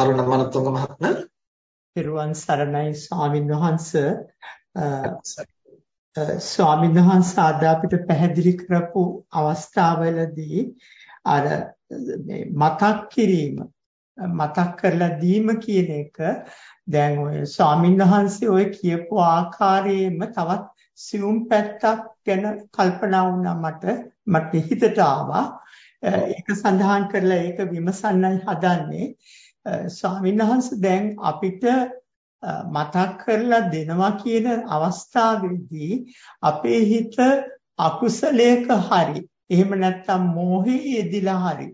අරුණ මනතුංග මහත්මයා පෙරුවන් සරණයි ස්වාමින් වහන්සේ. ස්වාමින් වහන්සේ ආද අපිට පැහැදිලි කරපු අවස්ථාවවලදී අර මේ මතක් කිරීම මතක් කරලා දීම කියන එක දැන් ඔය ස්වාමින් වහන්සේ ඔය කියපු ආකාරයෙන්ම තවත් සියුම් පැත්තක් ගැන කල්පනා වුණා මට මට හිතට ආවා. ඒක සඳහන් කරලා ඒක විමසන්නයි හදන්නේ. ස්වාමීන් වහන්සේ දැන් අපිට මතක් කරලා දෙනවා කියන අවස්ථාවේදී අපේ හිත අකුසලයක හරි එහෙම නැත්නම් මෝහයේ යෙදිලා හරි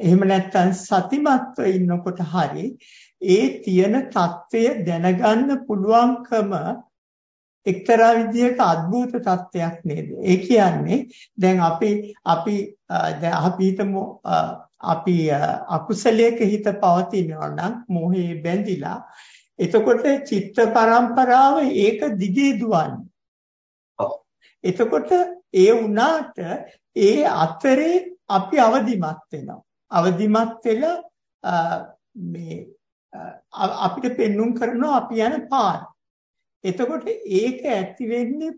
එහෙම නැත්නම් සතිමත්ව ඉන්නකොට හරි ඒ තියෙන తත්වය දැනගන්න පුළුවන්කම එක්තරා විදිහට අద్භූත තත්ත්වයක් නේද? ඒ කියන්නේ දැන් අපි අපි දැන් අපිටම අපි අකුසලයක හිත පවතිනවා නම් මොහේ බැඳිලා එතකොට චිත්ත පරම්පරාව ඒක දිගේ දුවන්නේ. එතකොට ඒ වුණාට ඒ අතරේ අපි අවදිමත් වෙනවා. අවදිමත් වෙලා මේ අපිට පෙන්눔 කරනවා අපි යන පාර. එතකොට ඒක ඇති වෙන්නේ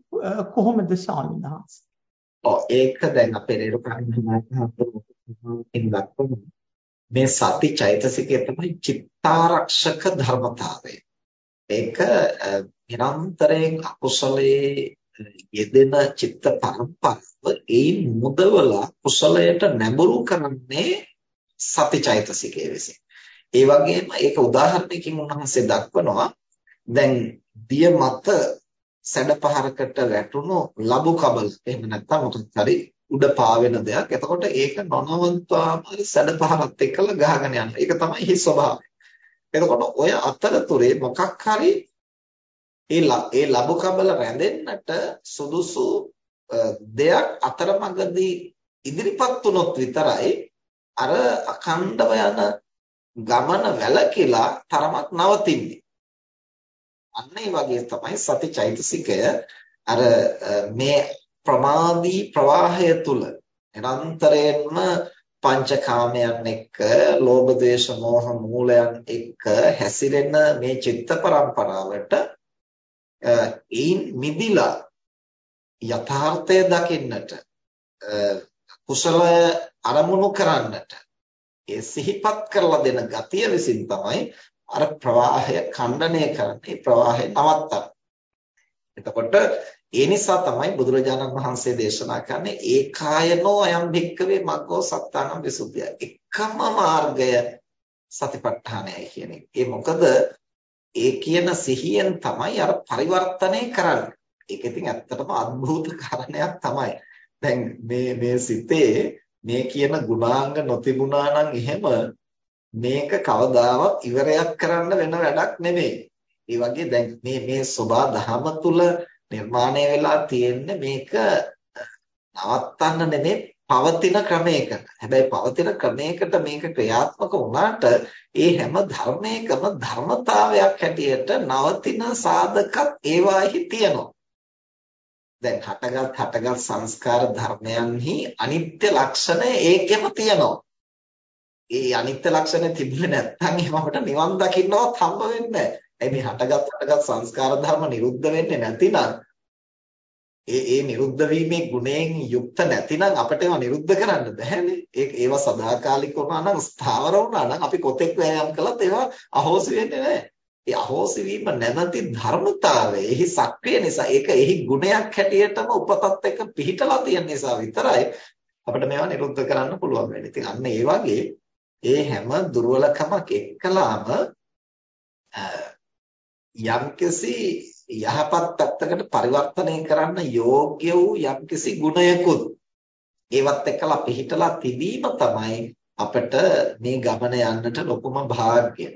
කොහොමද ස්වාමීන් වහන්සේ? ඔව් ඒක දැන් අපේ රේරුකාණන් දක්වන මේ සති චෛතසිකය තමයි චිත්තාරක්ෂක ධර්මතාවය. ඒක නිරන්තරයෙන් අකුසලයේ යෙදෙන චිත්ත පරම්පරාව ඒ මුදවලා කුසලයට නැඹුරු කරන්නේ සති චෛතසිකයේ විසින්. ඒ වගේම ඒක උදාහරණයකින් උන්වහන්සේ දක්වනවා දැන් දිය මත සැඩ පහරකට වැටුණු ලබු කබල එහෙම නැත්නම් මොකක් හරි උඩ පාවෙන දෙයක්. එතකොට ඒක නොනවත්වාම සැඩ පහරත් එක්කලා ගහගෙන යනවා. ඒක තමයි හි ස්වභාවය. එතකොට ඔය අතරතුරේ මොකක් හරි ඒ ඒ ලබු කබල රැඳෙන්නට සුදුසු දෙයක් අතරමඟදී ඉදිරිපත් වුණොත් විතරයි අර අඛණ්ඩව යන ගමන වැළකීලා තරමක් නවතින්නේ. අන්න ඒ වගේ තමයි සති චෛතසිකය. අර මේ ප්‍රමාදී ප්‍රවාහය තුල නිරන්තරයෙන්ම පංචකාමයන් එක්ක ලෝභ ද්වේෂ මෝහ මූලයන් එක්ක හැසිරෙන මේ චිත්ත පරම්පරාවට ඒන් මිදිලා යථාර්ථය දකින්නට කුසලය අරමුණු කරන්නට ඒ සිහිපත් කරලා දෙන ගතිය විසින් තමයි අර ප්‍රවාහය ඛණ්ඩණය කරන්නේ ප්‍රවාහය නවත්තන. එතකොට ඒ නිසා තමයි බුදුරජාණන් වහන්සේ දේශනා කරන්නේ ඒකායනෝ අයම් භික්කවේ මග්ගෝ සත්තානම් විසුද්ධිය. එකම මාර්ගය සතිපට්ඨානයයි කියන එක. ඒ මොකද ඒ කියන සිහියෙන් තමයි අර පරිවර්තනය කරන්නේ. ඒක ඉතින් ඇත්තටම අద్భుත කාරණයක් තමයි. දැන් මේ මේ සිතේ මේ කියන ගුණාංග නොතිබුණා නම් එහෙම මේක කවදාවත් ඉවරයක් කරන්න වෙන වැඩක් නෙමෙයි. ඒ වගේ දැන් මේ මේ සෝබා දහම තුල නිර්මාණය වෙලා තියෙන්නේ මේක නවත්තන්න නෙමෙයි පවතින ක්‍රමයකට. හැබැයි පවතින ක්‍රමයකට මේක ක්‍රියාත්මක වුණාට ඒ හැම ධර්මයකම ධර්මතාවයක් හැටියට නවතින සාධකත් ඒවාෙහි තියෙනවා. දැන් හටගත් හටගත් සංස්කාර ධර්මයන්හි අනිත්‍ය ලක්ෂණය ඒකෙම තියෙනවා. ඒ අනිත්‍ය ලක්ෂණ තිබුණේ නැත්නම් එහෙම අපිට නිවන් දකින්නවත් හම්බ වෙන්නේ නැහැ. ඒ මේ හටගත් හටගත් සංස්කාර ධර්ම නිරුද්ධ වෙන්නේ නැතිනම් ඒ ඒ නිරුද්ධ වීමේ ගුණයෙන් යුක්ත නැතිනම් අපිට ඒවා නිරුද්ධ කරන්න බැහැනේ. ඒක ඒවා සදාකාලික වුණා නම් ස්ථාවර වුණා නම් අපි කොතෙක් වෑයම් කළත් ඒවා අහෝසි වෙන්නේ නැහැ. ඒ අහෝසි වීම නැමැති ධර්මතාවය එහි සක්‍රිය නිසා ඒක එහි ගුණයක් හැටියටම උපතත් එක්ක පිහිටලා තියෙන නිසා විතරයි අපිට මේවා නිරුද්ධ කරන්න පුළුවන් වෙන්නේ. ඉතින් අන්න ඒ වගේ ඒ හැම දුර්වලකමක් එක්කලාම යම්කිසි යහපත් පැත්තකට පරිවර්තනය කරන්න යෝග්‍ය වූ යම්කිසි ගුණයකුත් ඒවත් එක්කලා පිළිහිටලා තිබීම තමයි අපිට මේ ගමන යන්නට ලොකුම භාග්‍යය.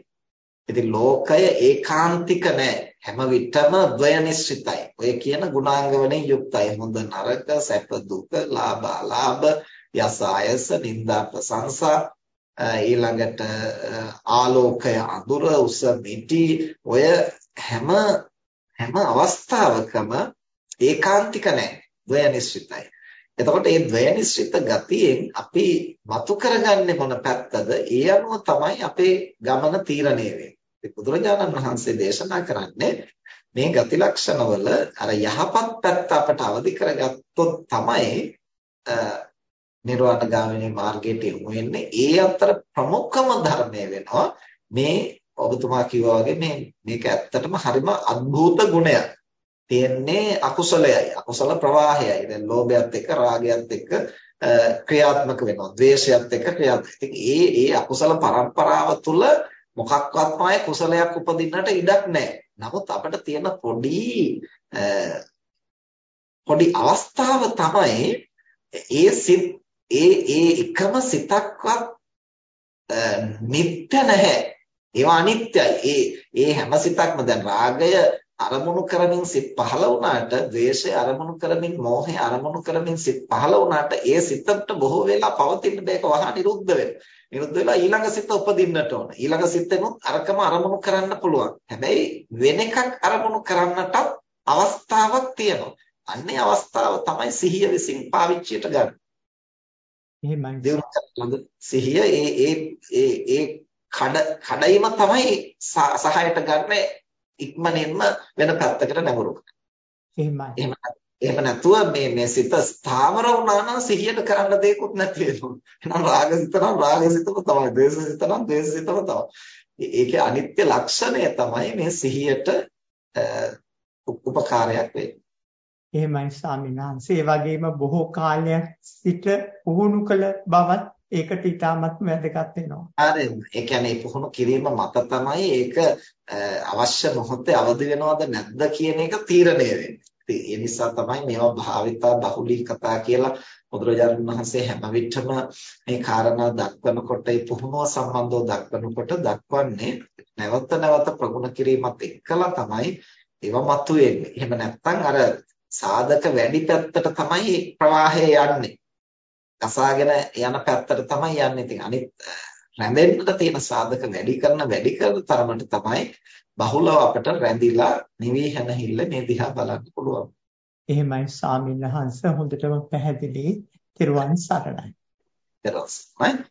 ඉතින් ලෝකය ඒකාන්තික නෑ හැම විටම ද්වයනිශ්චිතයි. ඔය කියන ගුණාංග වලින් යුක්තයි. හොඳ නරක, සැප දුක, ලාභ අලාභ, යස ආයස, නිന്ദා ප්‍රශංසා ඊළඟට ආලෝකය අඳුර උස මිටි ඔය හැම හැම අවස්ථාවකම ඒකාන්තික නැහැ ද්වය නිශ්චිතයි එතකොට මේ ද්වයනිශ්චිත ගතියෙන් අපි මතු කරගන්නේ මොන පැත්තද? ඒ අනුව තමයි අපේ ගමන තීරණය වෙන්නේ. බුදුරජාණන් වහන්සේ දේශනා කරන්නේ මේ ගති ලක්ෂණවල අර යහපත් පැත්ත අපට අවදි කරගත්තොත් තමයි නිර්වාණ ගාමිනී මාර්ගයට යොමු වෙන්නේ. ඒ අතර ප්‍රමුඛම ධර්මය වෙනවා මේ ඔබතුමා කිව්වා වගේ මේ මේක ඇත්තටම හරිම අద్భుත ගුණයක්. තියෙන්නේ අකුසලයයි අකුසල ප්‍රවාහයයි දැන් ලෝභයත් එක්ක රාගයත් එක්ක ක්‍රියාත්මක වෙනවා ද්වේෂයත් එක්ක ක්‍රියාත්මක. ඉතින් ඒ ඒ අකුසල පරම්පරාව තුළ මොකක්වත්ම ආයේ කුසලයක් උපදින්නට ඉඩක් නැහැ. නමුත් අපිට තියෙන පොඩි පොඩි අවස්ථාව තමයි ඒ සිත් ඒ ඒ එකම සිතක්වත් නිත්‍ය නැහැ. ඒවා අනිත්‍යයි. ඒ ඒ හැම සිතක්ම දැන් රාගය අරමුණු කරමින් සිත් පහළ වුණාට ද්වේෂය අරමුණු කරමින් මෝහය අරමුණු කරමින් සිත් පහළ වුණාට ඒ සිතට බොහෝ වෙලා පවතින දෙයක වහා නිරුද්ධ වෙනවා. නිරුද්ධ වෙලා ඊළඟ සිත උපදින්නට ඕන. ඊළඟ සිතෙනුත් අරකම අරමුණු කරන්න පුළුවන්. හැබැයි වෙන එකක් අරමුණු කරන්නට අවස්ථාවක් තියෙනවා. අන්නේ අවස්ථාව තමයි සිහිය විසින් පාවිච්චියට ගන්න. එහෙමයි. දිනු සිහිය ඒ ඒ ඒ ඒ කඩ කඩයිම තමයි සහායට ගන්න ඉක්මනින්ම වෙන පැත්තකට නැඹුරු එහෙමයි. එහෙම එහෙම නැතුව මේ මේ සිත ස්ථාවර වුණා නම් සිහියට කරන්න දෙයක්වත් නැති වෙනවා. එහෙනම් රාගසිත නම් රාගසිතම තමයි, ද්වේෂසිත නම් ද්වේෂසිතම තමයි. ඒකේ අනිත්‍ය ලක්ෂණය තමයි මේ සිහියට උපකාරයක් වෙන්නේ. එහෙමයි ස්වාමීන් වහන්සේ. ඒ වගේම බොහෝ කාලයක් සිට පුහුණු කළ බවත් ඒකට ඉතාමත් වැදගත් වෙනවා. හරි. ඒ කියන්නේ පුහුණු කිරීම මත තමයි ඒක අවශ්‍ය මොහොතේ අවදි වෙනවද නැද්ද කියන එක තීරණය වෙන්නේ. ඒ නිසා තමයි මේවා භාවිතා බහුලී කතා කියලා බුදුරජාණන් වහන්සේ හැම විටම මේ කාරණා දක්වනකොට ඒ පුහුණුව සම්බන්ධව දක්වනකොට දක්වන්නේ නැවත නැවත ප්‍රගුණ කිරීමත් එක්කලා තමයි ඒවා මතුවෙන්නේ. එහෙම නැත්නම් අර සාධක වැඩි පැත්තට තමයි ප්‍රවාහය යන්නේ. කසාගෙන යන පැත්තට තමයි යන්නේ. ඉතින් අනිත් රැඳෙන්නට තියෙන සාධක වැඩි කරන වැඩි කරන තරමට තමයි බහුලව අපට රැඳිලා නිවි හැනහිල්ල මේ දිහා බලන්න පුළුවන්. එහෙමයි ස්වාමීන් වහන්සේ හොඳටම පැහැදිලි. තිරුවන් සරණයි. තිරුවන් සරණයි.